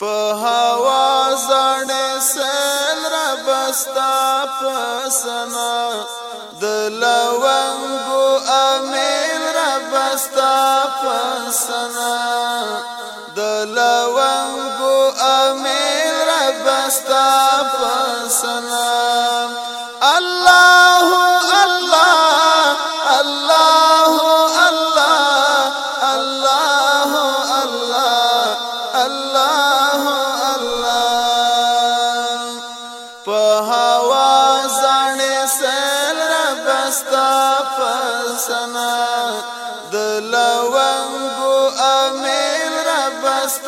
په هوا زړې سیل را بستا پسنا د لونګو امیل را بستا پسنا د لونګو امیل را بستا پسنا الله الله الله الله الله الله الله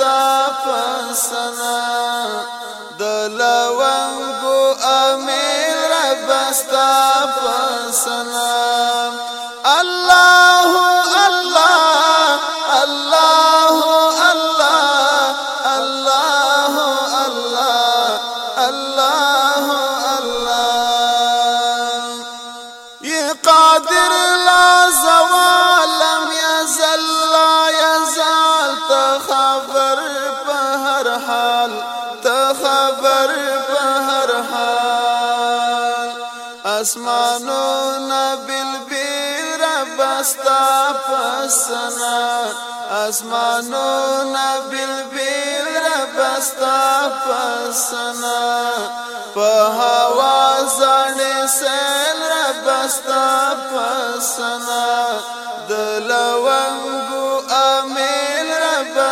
ستا فسنا د لونګو امیر رب ستا فسنا خبر په هر حال ته خبر په هر حال اسمانو نبل بیر بستا پسنا اسمانو نبل بیر بستا پسنا په هوا ځړې سیل را بستا پسنا د لونګو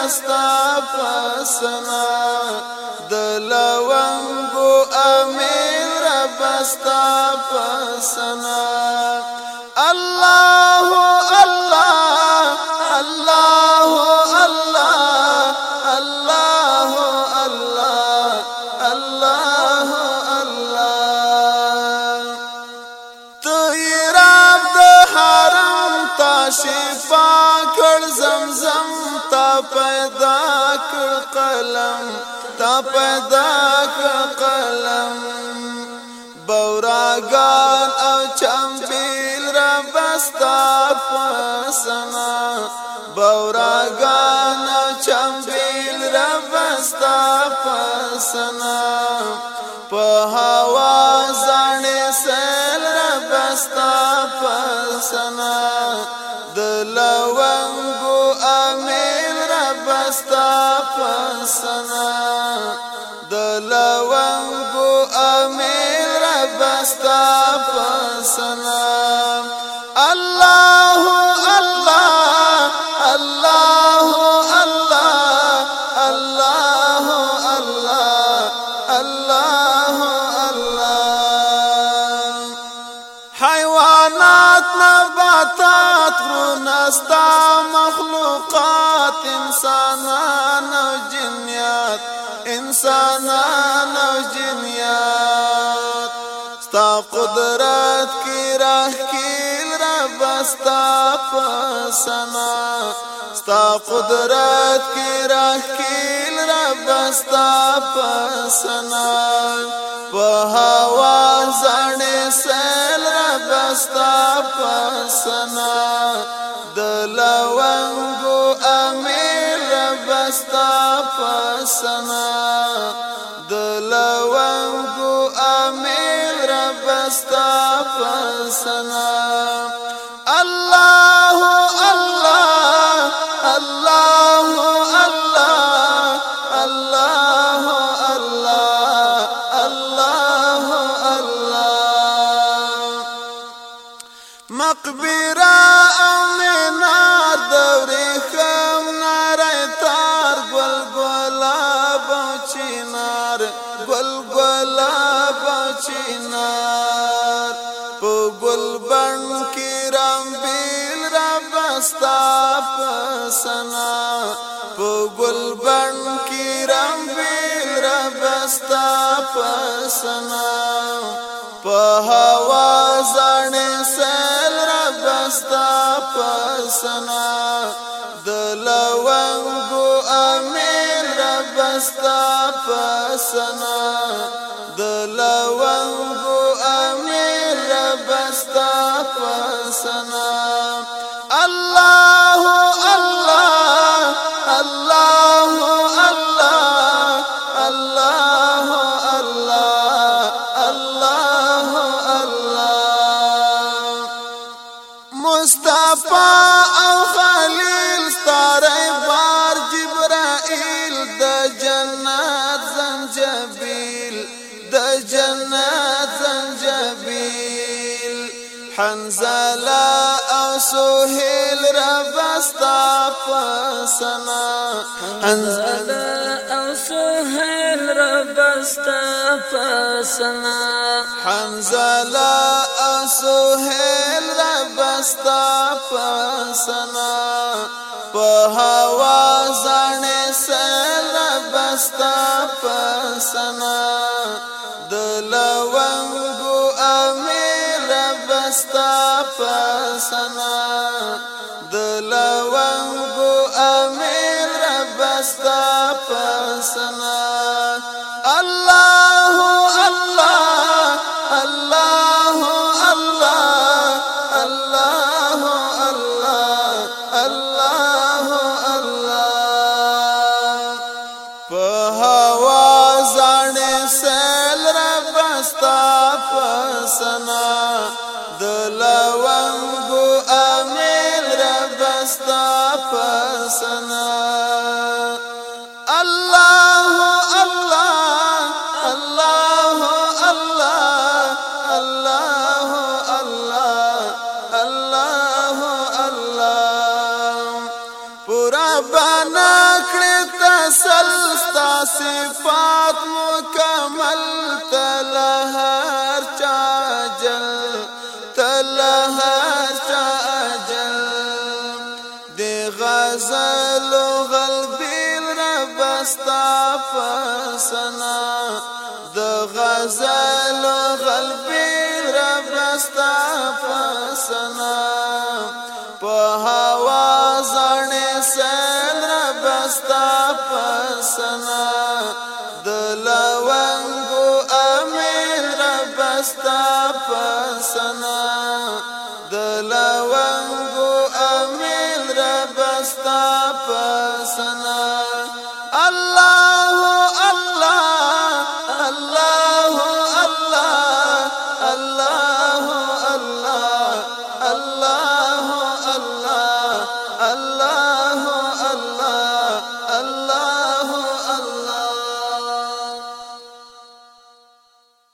ستا فسنا د لونګو امیر رب ستا فسنا الله تا پیدا کړ قلم تا پیدا کړ قلم بوراګان او چمبیل را بستا پسنا بوراګان او چمبیل را بستا پسنا په هوا سنا د لونګو امیل ربستا پسنا مخلوقات انسانان او جنیات انسانان او جنیات ستا قدرت کی راه کیل رب ستا پسنا ستا قدرت کی راه کیل رب ستا پسنا په هوا ځړې سیل رب ستا پسنا دلوانگو امیر بستا پسنا ستا پسنا په ګلبن کې رنگ رب ستا پسنا په هوا ځان سل رب ستا پسنا د لونګو امیر رب ستا پسنا د لونګو امیر رب ستا پسنا الله الله الله الله الله الله الله الله مصطفى او خليل ستاري بار جبرائيل د جنات زنجبيل د جنات زنجبيل حنزله سهيل ربستا فسنا حنزلة او سهيل ربستا فسنا حنزلة او سهيل ربستا فسنا په هوا ځنه سره بستا پسنا دلوا ستا پسنا دلوان بو امیر رب ستا پسنا سنا اللہ اللہ پورا بنا کرتا سلستا صفات مکمل تلہر چا جل سنا د غزل غلب رب استا فسنا په هوا ځنه سن رب استا فسنا د لونګو امیر رب استا فسنا Allah